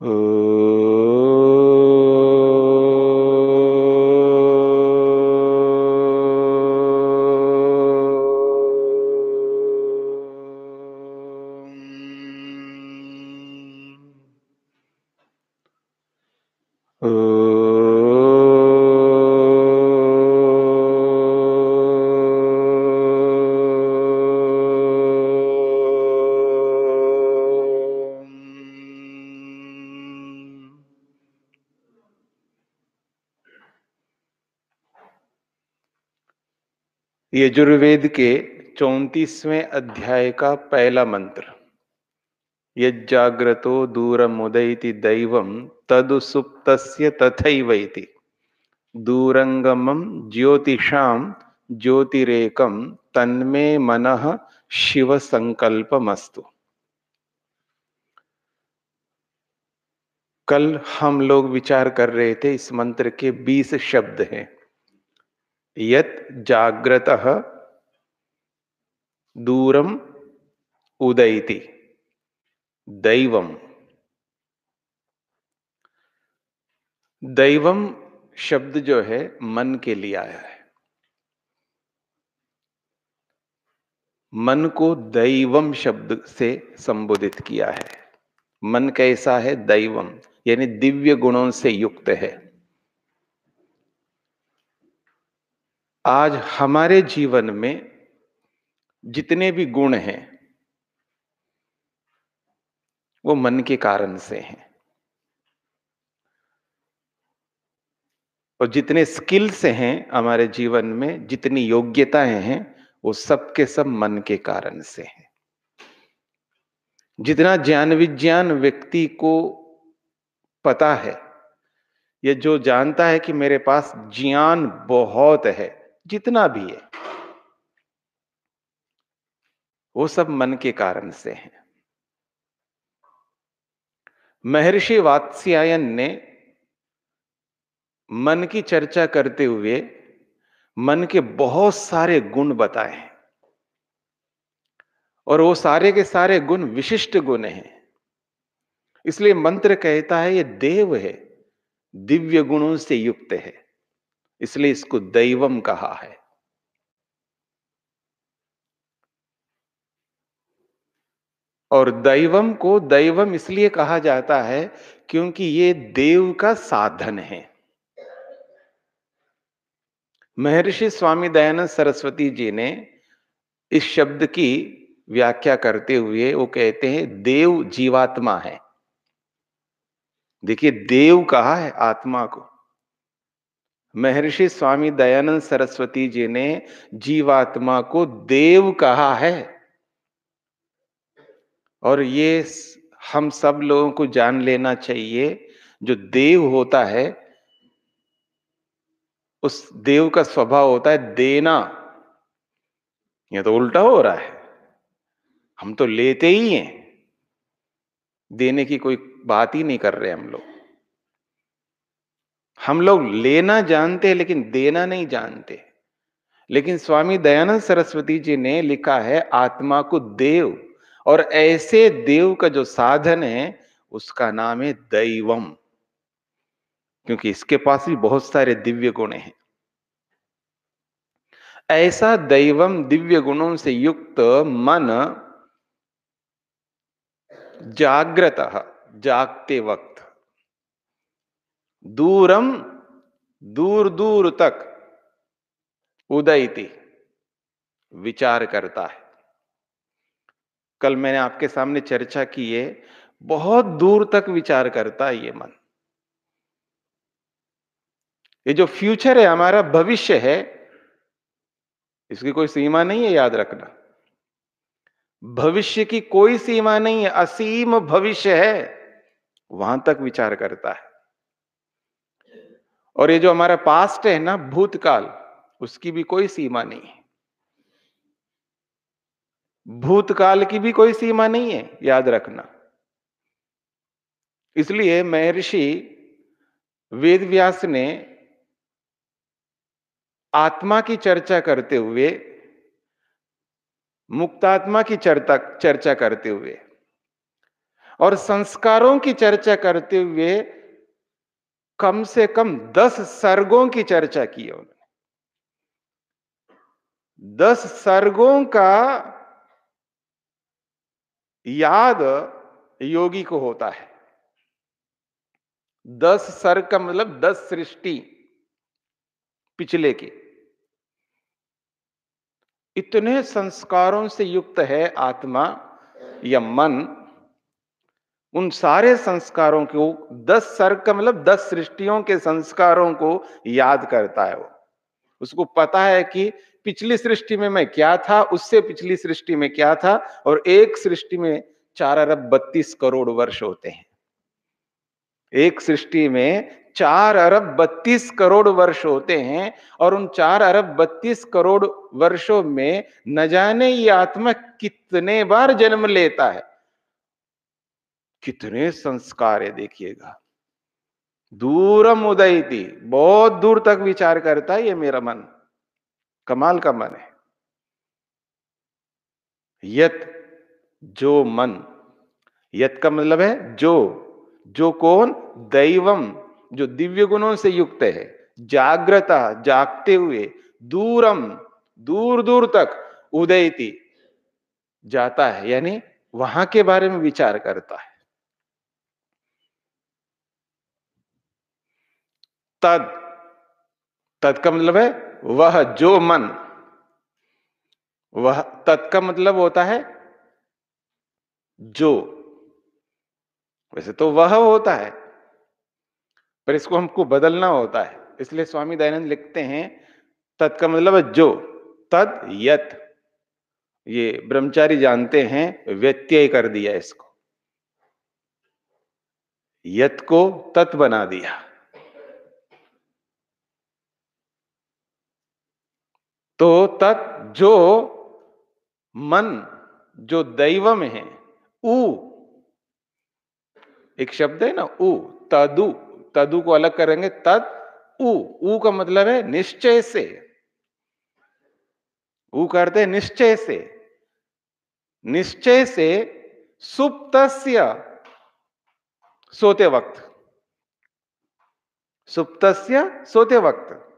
Uh. Yajurveda के चौतीसवें अध्याय का पहला मंत्र। यजाग्रतो दूर मुदयति दैव तदुसुप्त तथैवैति। दूरंगमम ज्योतिषाम ज्योतिरेकम तन्मे मन शिव संकल्पमस्तु कल हम लोग विचार कर रहे थे इस मंत्र के बीस शब्द हैं। यत जाग्रत दूरम उदयति। दैवम दैवम शब्द जो है, मन के लिए आया है। मन को दैवम शब्द से संबोधित किया है। मन कैसा है? दैवम यानी दिव्य गुणों से युक्त है। आज हमारे जीवन में जितने भी गुण हैं, वो मन के कारण से हैं। और जितने स्किल्स हैं हमारे जीवन में, जितनी योग्यताएँ हैं, वो सब के सब मन के कारण से हैं। जितना ज्ञान विज्ञान व्यक्ति को पता है, ये जो जानता है कि मेरे पास ज्ञान बहुत है जितना भी है, वो सब मन के कारण से है। महर्षि वात्स्यायन ने मन की चर्चा करते हुए मन के बहुत सारे गुण बताए हैं। और वो सारे के सारे गुण विशिष्ट गुण हैं। इसलिए मंत्र कहता है, ये देव है, दिव्य गुणों से युक्त है। इसलिए इसको दैवम कहा है। और दैवम को दैवम इसलिए कहा जाता है क्योंकि ये देव का साधन है। महर्षि स्वामी दयानंद सरस्वती जी ने इस शब्द की व्याख्या करते हुए वो कहते हैं, देव जीवात्मा है। देखिए, देव कहा है आत्मा को। महर्षि स्वामी दयानंद सरस्वती जी ने जीवात्मा को देव कहा है। और ये हम सब लोगों को जान लेना चाहिए, जो देव होता है, उस देव का स्वभाव होता है देना। यह तो उल्टा हो रहा है। हम तो लेते ही हैं। देने की कोई बात ही नहीं कर रहे हम लोग। हम लोग लेना जानते हैं, लेकिन देना नहीं जानते। लेकिन स्वामी दयानंद सरस्वती जी ने लिखा है, आत्मा को देव, और ऐसे देव का जो साधन है, उसका नाम है दैवम। क्योंकि इसके पास भी बहुत सारे दिव्य गुण हैं। ऐसा दैवम दिव्य गुणों से युक्त मन जागृत जागते वक्त दूरम दूर दूर तक उदयती, विचार करता है। कल मैंने आपके सामने चर्चा की है, बहुत दूर तक विचार करता है ये मन। ये जो फ्यूचर है, हमारा भविष्य है, इसकी कोई सीमा नहीं है याद रखना। भविष्य की कोई सीमा नहीं है, असीम भविष्य है, वहाँ तक विचार करता है। और ये जो हमारा पास्ट है ना, भूतकाल, उसकी भी कोई सीमा नहीं है। भूतकाल की भी कोई सीमा नहीं है, याद रखना। इसलिए महर्षि वेद व्यास ने आत्मा की चर्चा करते हुए, मुक्तात्मा की चर्चा चर्चा करते हुए और संस्कारों की चर्चा करते हुए कम से कम दस सर्गों की चर्चा की है उन्होंने। दस सर्गों का याद योगी को होता है। दस सर्ग का मतलब दस सृष्टि पिछले के। इतने संस्कारों से युक्त है आत्मा या मन उन सारे संस्कारों को, दस सर्ग का मतलब दस सृष्टियों के संस्कारों को याद करता है वो। उसको पता है कि पिछली सृष्टि में मैं क्या था, उससे पिछली सृष्टि में क्या था, और एक सृष्टि में चार अरब बत्तीस करोड़ वर्ष होते हैं। एक सृष्टि में चार अरब बत्तीस करोड़ वर्ष होते हैं, और उन चार अरब बत्तीस करोड़ वर्षों में न जाने ये आत्मा कितने बार जन्म लेता है। कितने संस्कार है देखिएगा। दूरम उदय थी बहुत दूर तक विचार करता है ये मेरा मन। कमाल का मन है। यत, जो मन। यत का मतलब है जो। जो कौन? दैवम, जो दिव्य गुणों से युक्त है। जागृता जागते हुए, दूरम, दूर दूर तक उदयती। जाता है, यानी वहाँ के बारे में विचार करता है। तद तद का मतलब है वह जो मन। वह तत् का मतलब होता है जो। वैसे तो वह होता है, पर इसको हमको बदलना होता है। इसलिए स्वामी दयानंद लिखते हैं तत् का मतलब है जो। तद, यत। ये ब्रह्मचारी जानते हैं, व्यत्यय कर दिया इसको। यत को तत् बना दिया। तो तत् जो मन, जो दैव में है, उ, एक शब्द है ना, उ, तदु तदु को अलग करेंगे तद उ उ का मतलब है निश्चय से। उ करते निश्चय से। निश्चय से सुप्त सोते वक्त। सुप्त सोते वक्त।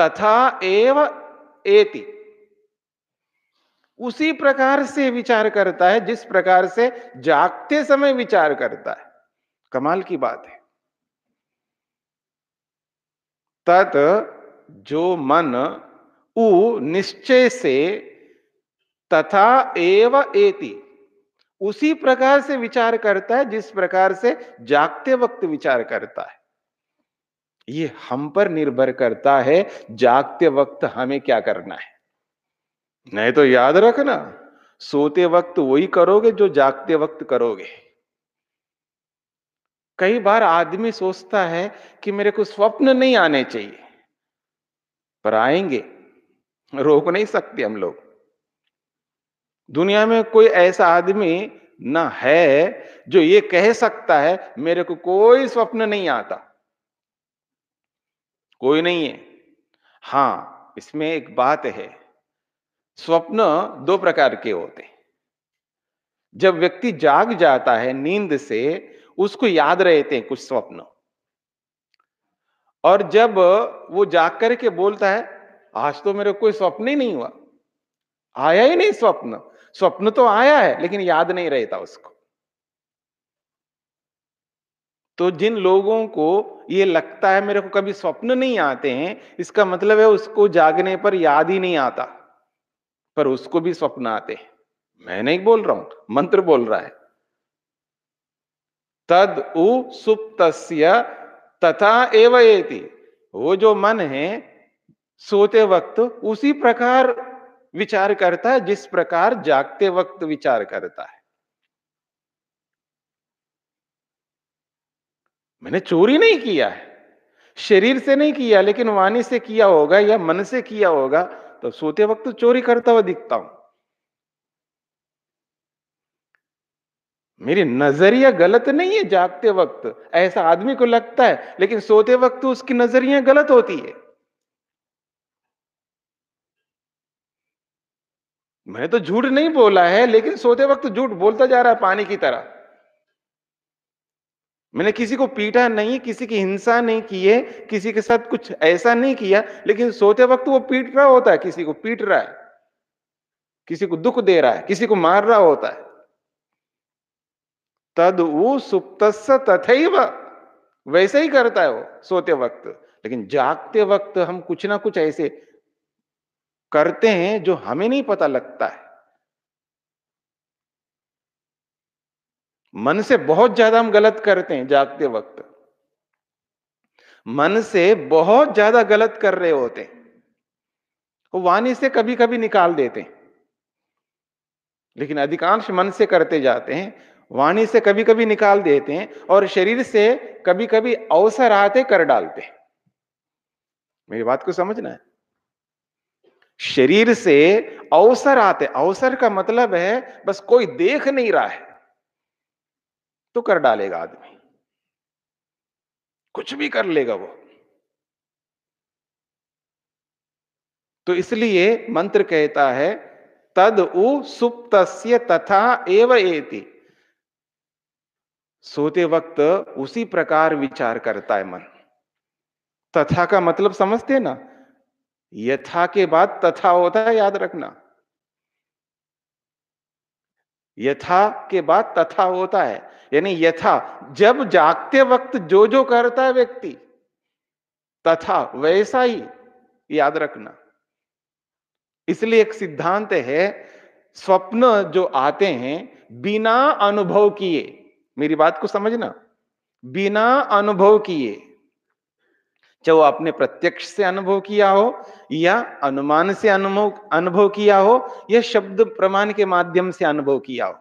तथा एव एति। उसी प्रकार से विचार करता है, जिस प्रकार से जागते समय विचार करता है। कमाल की बात है। तत् जो मन उ निश्चय से तथा एव एति। उसी प्रकार से विचार करता है, जिस प्रकार से जागते वक्त विचार करता है। ये हम पर निर्भर करता है, जागते वक्त हमें क्या करना है। नहीं तो याद रखना, सोते वक्त वही करोगे जो जागते वक्त करोगे। कई बार आदमी सोचता है कि मेरे को स्वप्न नहीं आने चाहिए, पर आएँगे, रोक नहीं सकते हम लोग। दुनिया में कोई ऐसा आदमी ना है जो ये कह सकता है, मेरे को कोई स्वप्न नहीं आता। कोई नहीं है। हाँ इसमें एक बात है, स्वप्न दो प्रकार के होते जब व्यक्ति जाग जाता है नींद से, उसको याद रहते हैं कुछ स्वप्न। और जब वो जाग करके बोलता है, आज तो मेरे कोई स्वप्न ही नहीं हुआ। आया ही नहीं स्वप्न। स्वप्न तो आया है, लेकिन याद नहीं रहता उसको। तो जिन लोगों को ये लगता है, मेरे को कभी स्वप्न नहीं आते हैं, इसका मतलब है उसको जागने पर याद ही नहीं आता, पर उसको भी स्वप्न आते हैं। मैं नहीं बोल रहा हूँ, मंत्र बोल रहा है। तद उ सुप्त तथा एवं वो जो मन है, सोते वक्त उसी प्रकार विचार करता है, जिस प्रकार जागते वक्त विचार करता है। मैंने चोरी नहीं किया है। शरीर से नहीं किया, लेकिन वाणी से किया होगा या मन से किया होगा तो सोते वक्त तो चोरी करता हुआ दिखता हूँ। मेरी नज़रिया गलत नहीं है जागते वक्त। ऐसा आदमी को लगता है, लेकिन सोते वक्त तो उसकी नज़रिया गलत होती है। मैंने तो झूठ नहीं बोला है, लेकिन सोते वक्त झूठ बोलता जा रहा है पानी की तरह। मैंने किसी को पीटा नहीं, किसी की हिंसा नहीं की है, किसी के साथ कुछ ऐसा नहीं किया, लेकिन सोते वक्त वो पीट रहा होता है, किसी को पीट रहा है, किसी को दुख दे रहा है, किसी को मार रहा होता है। तद वो सुप्त तथा वैसे ही करता है वो सोते वक्त। लेकिन जागते वक्त हम कुछ ना कुछ ऐसे करते हैं जो हमें नहीं पता लगता है। मन से बहुत ज़्यादा हम गलत करते हैं जागते वक्त। मन से बहुत ज़्यादा गलत कर रहे होते हैं। वाणी से कभी कभी निकाल देते हैं। लेकिन अधिकांश मन से करते जाते हैं, वाणी से कभी कभी निकाल देते हैं और शरीर से कभी कभी अवसर आते कर डालते हैं। मेरी बात को समझना है? शरीर से अवसर आते, अवसर का मतलब है बस कोई देख नहीं रहा है। तो कर डालेगा आदमी। कुछ भी कर लेगा वो। तो इसलिए मंत्र कहता है, तद उ सुप्त तथा एव एति। सोते वक्त उसी प्रकार विचार करता है मन। तथा का मतलब समझते ना? यथा के बाद तथा होता है, याद रखना। यथा के बाद तथा होता है। यानी यथा, जब जागते वक्त जो जो करता है व्यक्ति, तथा, वैसा ही, याद रखना। इसलिए एक सिद्धांत है, स्वप्न जो आते हैं, बिना अनुभव किए, मेरी बात को समझना, बिना अनुभव किए चाहे वो आपने प्रत्यक्ष से अनुभव किया हो या अनुमान से अनुभव अनुभव किया हो या शब्द प्रमाण के माध्यम से अनुभव किया हो।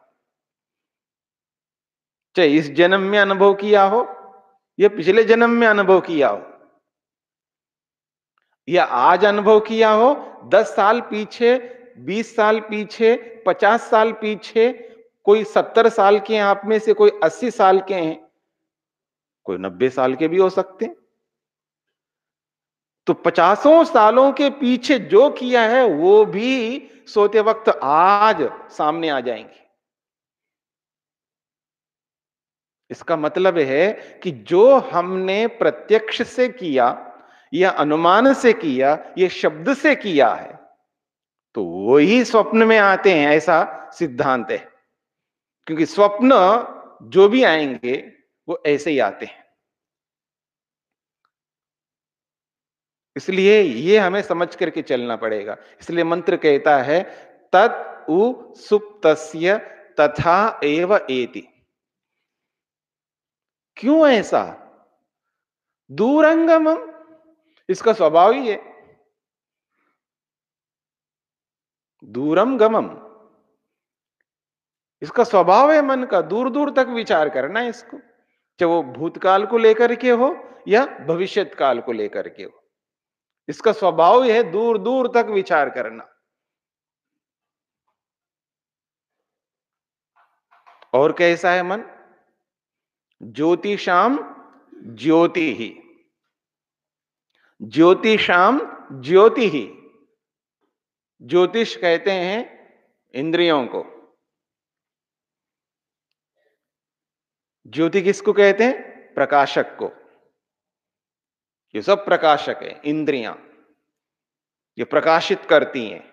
चाहे इस जन्म में अनुभव किया हो या पिछले जन्म में अनुभव किया हो, या आज अनुभव किया हो, दस साल पीछे, बीस साल पीछे, पचास साल पीछे, कोई सत्तर साल के हैं आप में से कोई अस्सी साल के हैं, कोई नब्बे साल के भी हो सकते हैं। तो पचासों सालों के पीछे जो किया है, वो भी सोते वक्त आज सामने आ जाएँगे। इसका मतलब है कि जो हमने प्रत्यक्ष से किया, या अनुमान से किया, या शब्द से किया है तो वही स्वप्न में आते हैं, ऐसा सिद्धांत है। क्योंकि स्वप्न जो भी आएँगे, वो ऐसे ही आते हैं। इसलिए ये हमें समझ करके चलना पड़ेगा। इसलिए मंत्र कहता है, तत् सुप्त तथा एव एति। क्यों ऐसा? दूरंगम, इसका स्वभाव ही है। दूरम गमम इसका स्वभाव है मन का। दूर दूर तक विचार करना है इसको। चाहे वो भूतकाल को लेकर के हो या भविष्य काल को लेकर के हो। इसका स्वभाव यह है दूर दूर तक विचार करना। और कैसा है मन? ज्योतिषाम ज्योति ही। ज्योति ज्योतिषाम ज्योति ही। ज्योतिष कहते हैं इंद्रियों को। ज्योति किसको कहते हैं? प्रकाशक को। ये सब प्रकाशक है, इंद्रियाँ, ये प्रकाशित करती हैं।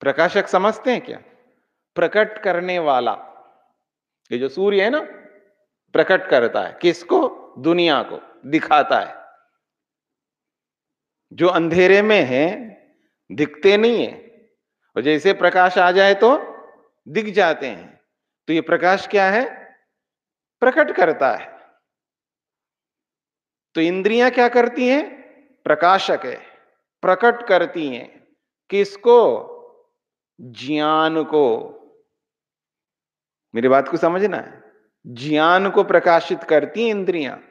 प्रकाशक समझते हैं क्या? प्रकट करने वाला। ये जो सूर्य है ना, प्रकट करता है, किसको? दुनिया को दिखाता है। जो अंधेरे में है, दिखते नहीं है, और जैसे प्रकाश आ जाए तो दिख जाते हैं। तो ये प्रकाश क्या है? प्रकट करता है। तो इंद्रियाँ क्या करती हैं? प्रकाशक है। प्रकट करती हैं। किसको? ज्ञान को। मेरी बात को समझना है? ज्ञान को प्रकाशित करती हैं इंद्रियाँ।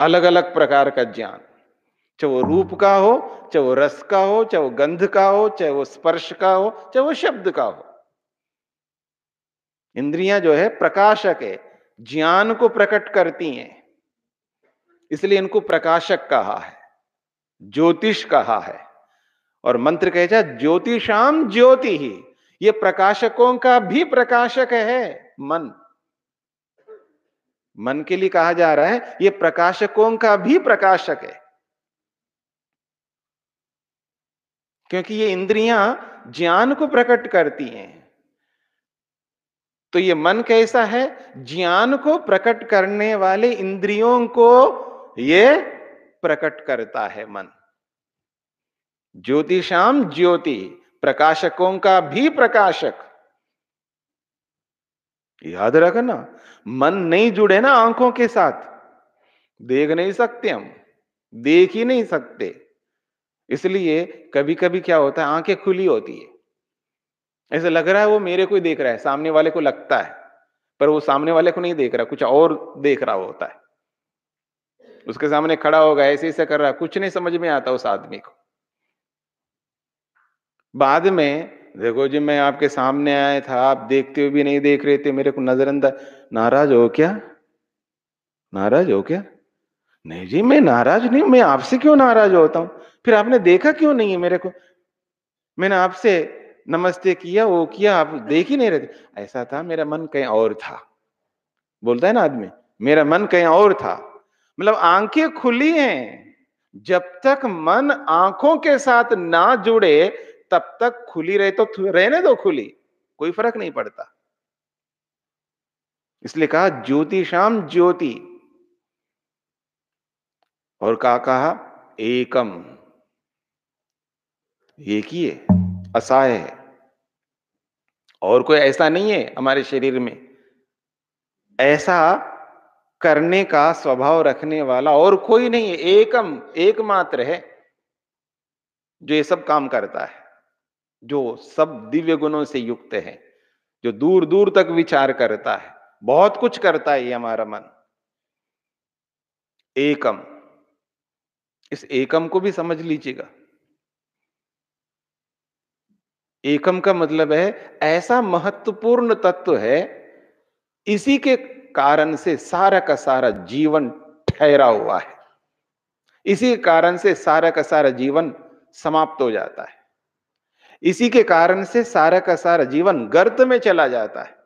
अलग अलग प्रकार का ज्ञान। चाहे वो रूप का हो, चाहे वो रस का हो, चाहे वो गंध का हो, चाहे वो स्पर्श का हो, चाहे वो शब्द का हो। इंद्रियाँ जो है प्रकाशक है, ज्ञान को प्रकट करती हैं। इसलिए इनको प्रकाशक कहा है, ज्योतिष कहा है। और मंत्र कहे जा ज्योतिषाम ज्योति ही, ये प्रकाशकों का भी प्रकाशक है मन। मन के लिए कहा जा रहा है, ये प्रकाशकों का भी प्रकाशक है। क्योंकि ये इंद्रियाँ ज्ञान को प्रकट करती हैं। तो ये मन कैसा है? ज्ञान को प्रकट करने वाले इंद्रियों को ये प्रकट करता है मन। ज्योतिषाम ज्योति, प्रकाशकों का भी प्रकाशक। याद रखना, मन नहीं जुड़े ना आँखों के साथ। देख नहीं सकते हम, देख ही नहीं सकते। इसलिए कभी कभी क्या होता है, आँखें खुली होती है। ऐसा लग रहा है वो मेरे को ही देख रहा है, सामने वाले को लगता है, पर वो सामने वाले को नहीं देख रहा, कुछ और देख रहा होता है। उसके सामने खड़ा होगा, ऐसे ऐसे कर रहा कुछ नहीं समझ में आता उस आदमी को। बाद में, देखो जी, मैं आपके सामने आया था, आप देखते हुए भी नहीं देख रहे थे, मेरे को नजरअंदाज नाराज़ हो क्या? नाराज़ हो क्या? नहीं जी, मैं नाराज़ नहीं मैं आपसे क्यों नाराज़ होता हूँ? फिर आपने देखा क्यों नहीं है मेरे को? मैंने आपसे नमस्ते किया, वो किया, आप देख ही नहीं रहे ऐसा था, मेरा मन कहीं और था। बोलता है ना आदमी, मेरा मन कहीं और था। मतलब आँखें खुली हैं, जब तक मन आँखों के साथ ना जुड़े, तब तक खुली रहे तो रहने दो खुली, कोई फ़र्क नहीं पड़ता। इसलिए कहा, ज्योति शाम ज्योति। और कहा कहा, एकम। एक ही है असहाय है। और कोई ऐसा नहीं है हमारे शरीर में। ऐसा करने का स्वभाव रखने वाला और कोई नहीं है। एकम, एकमात्र है जो ये सब काम करता है, जो सब दिव्य गुणों से युक्त है, जो दूर दूर तक विचार करता है। बहुत कुछ करता है ये हमारा मन। एकम, इस एकम को भी समझ लीजिएगा। एकम का मतलब है, ऐसा महत्वपूर्ण तत्व है, इसी के कारण से सारा का सारा जीवन ठहरा हुआ है। इसी कारण से सारा का सारा जीवन समाप्त हो जाता है। इसी के कारण से सारा का सारा जीवन गर्त में चला जाता है।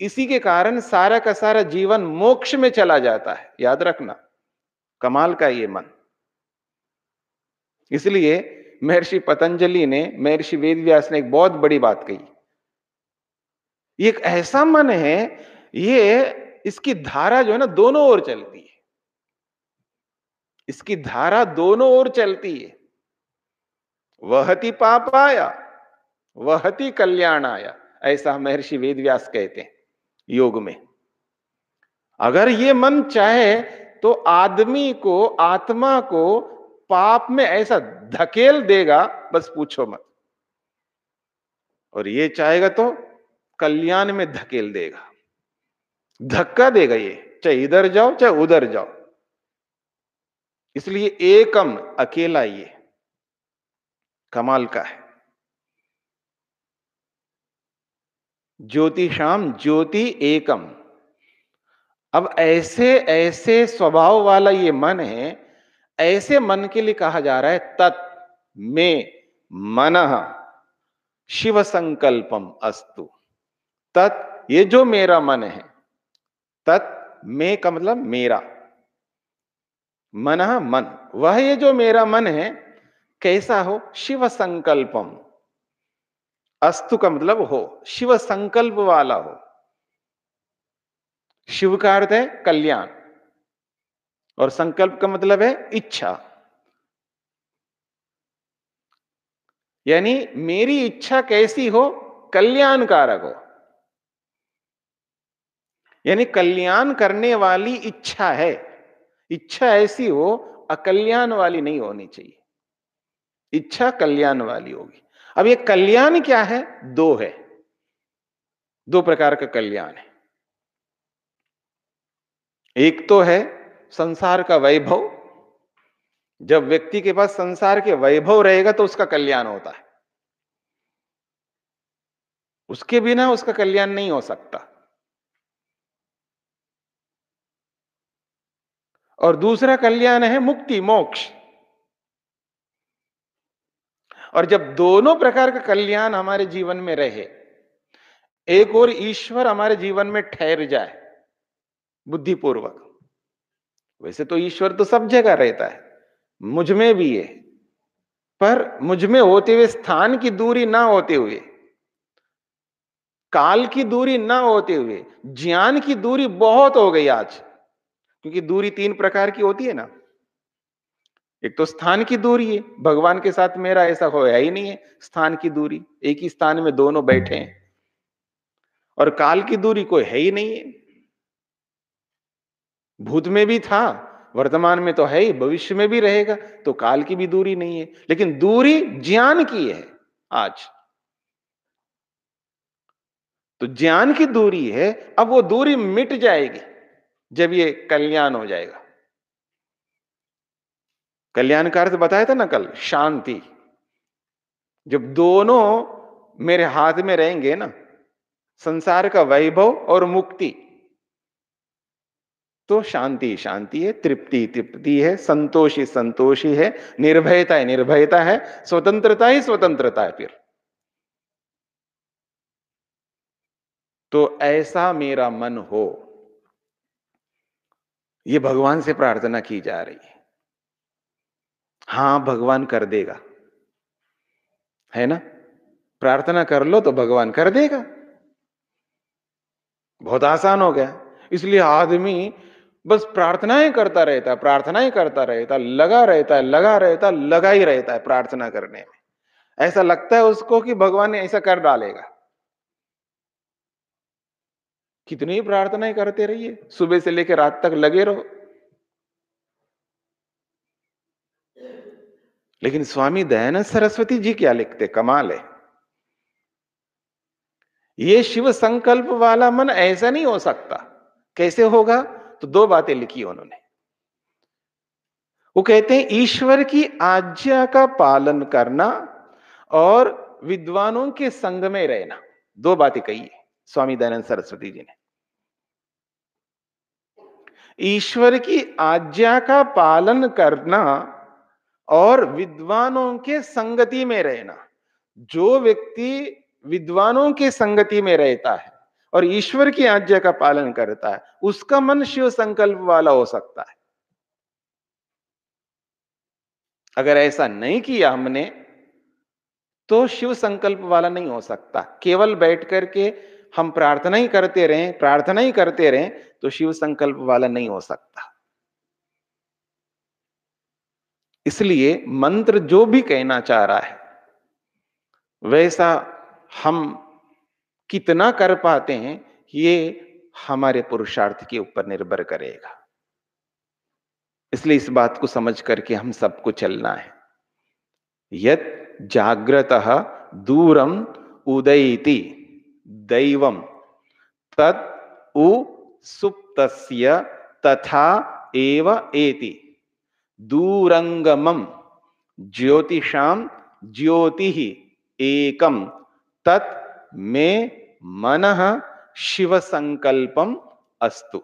इसी के कारण सारा का सारा जीवन मोक्ष में चला जाता है। याद रखना, कमाल का ये मन। इसलिए महर्षि पतंजलि ने, महर्षि वेदव्यास ने एक बहुत बड़ी बात कही। एक ऐसा मन है, ये इसकी धारा जो है ना, दोनों ओर चलती है। इसकी धारा दोनों ओर चलती है। वहति पापाया, वहति कल्याणाया, ऐसा महर्षि वेदव्यास कहते हैं योग में। अगर ये मन चाहे तो आदमी को, आत्मा को पाप में ऐसा धकेल देगा, बस पूछो मत। और ये चाहेगा तो कल्याण में धकेल देगा। धक्का देगा ये, चाहे इधर जाओ, चाहे उधर जाओ। इसलिए एकम अकेला ये कमाल का है। ज्योति शाम ज्योति एकम। अब ऐसे ऐसे स्वभाव वाला ये मन है ऐसे मन के लिए कहा जा रहा है, तत् में मन शिव संकल्पम अस्तु। तत्, ये जो मेरा मन है, तत् में का मतलब मेरा। मन मन, वह ये जो मेरा मन है, कैसा हो? शिव संकल्पम अस्तु का मतलब हो शिव संकल्प वाला हो। शिव का अर्थ है कल्याण। और संकल्प का मतलब है इच्छा। यानी मेरी इच्छा कैसी हो, कल्याणकारक हो। यानी कल्याण करने वाली इच्छा है। इच्छा ऐसी हो, अकल्याण वाली नहीं होनी चाहिए। इच्छा कल्याण वाली होगी। अब ये कल्याण क्या है? दो है। दो प्रकार का कल्याण है। एक तो है संसार का वैभव, जब व्यक्ति के पास संसार के वैभव रहेगा तो उसका कल्याण होता है। उसके बिना उसका कल्याण नहीं हो सकता। और दूसरा कल्याण है मुक्ति, मोक्ष। और जब दोनों प्रकार का कल्याण हमारे जीवन में रहे, एक और ईश्वर हमारे जीवन में ठहर जाए, बुद्धिपूर्वक वैसे तो ईश्वर तो सब जगह रहता है, मुझमें भी है। पर मुझमें होते हुए, स्थान की दूरी ना होते हुए, काल की दूरी ना होते हुए, ज्ञान की दूरी बहुत हो गई आज, क्योंकि दूरी तीन प्रकार की होती है ना। एक तो स्थान की दूरी है, भगवान के साथ मेरा ऐसा होया ही नहीं है, स्थान की दूरी, एक ही स्थान में दोनों बैठे हैं। और काल की दूरी कोई है ही नहीं है। भूत में भी था, वर्तमान में तो है ही, भविष्य में भी रहेगा तो काल की भी दूरी नहीं है। लेकिन दूरी ज्ञान की है आज। तो ज्ञान की दूरी है, अब वो दूरी मिट जाएगी, जब ये कल्याण हो जाएगा। कल्याण का अर्थ बताया था ना कल, शांति। जब दोनों मेरे हाथ में रहेंगे ना, संसार का वैभव और मुक्ति तो शांति शांति है, तृप्ति तृप्ति है, संतोषी संतोषी है, निर्भयता है निर्भयता है, स्वतंत्रता ही स्वतंत्रता है फिर। तो ऐसा मेरा मन हो, ये भगवान से प्रार्थना की जा रही है। हाँ, भगवान कर देगा। है ना? प्रार्थना कर लो तो भगवान कर देगा। बहुत आसान हो गया। इसलिए आदमी बस प्रार्थनाएँ करता रहता है, प्रार्थनाएँ करता रहता लगा रहता है, लगा रहता लगा ही रहता है प्रार्थना करने में। ऐसा लगता है उसको कि भगवान ने ऐसा कर डालेगा। कितनी प्रार्थनाएँ करते रहिए, सुबह से लेकर रात तक लगे रहो। लेकिन स्वामी दयानंद सरस्वती जी क्या लिखते, कमाल है। ये शिव संकल्प वाला मन ऐसा नहीं हो सकता। कैसे होगा? तो दो बातें लिखी उन्होंने। वो कहते हैं, ईश्वर की आज्ञा का पालन करना और विद्वानों के संग में रहना। दो बातें कही है, स्वामी दयानंद सरस्वती जी ने। ईश्वर की आज्ञा का पालन करना और विद्वानों के संगति में रहना। जो व्यक्ति विद्वानों के संगति में रहता है और ईश्वर की आज्ञा का पालन करता है, उसका मन शिव संकल्प वाला हो सकता है। अगर ऐसा नहीं किया हमने तो शिव संकल्प वाला नहीं हो सकता। केवल बैठ करके हम प्रार्थना ही करते रहें, प्रार्थना ही करते रहें तो शिव संकल्प वाला नहीं हो सकता। इसलिए मंत्र जो भी कहना चाह रहा है, वैसा हम कितना कर पाते हैं, ये हमारे पुरुषार्थ के ऊपर निर्भर करेगा। इसलिए इस बात को समझ करके हम सबको चलना है। यत जागृत दूरम उदयति दैवम तत् सुप्तस्य तथा एव एति। दूरंगमम ज्योतिषाम ज्योति एकम तत् में मन शिव संकल्पम अस्तु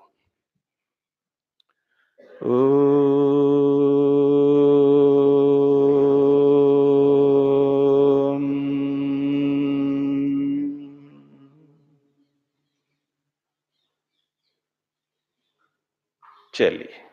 चलिए।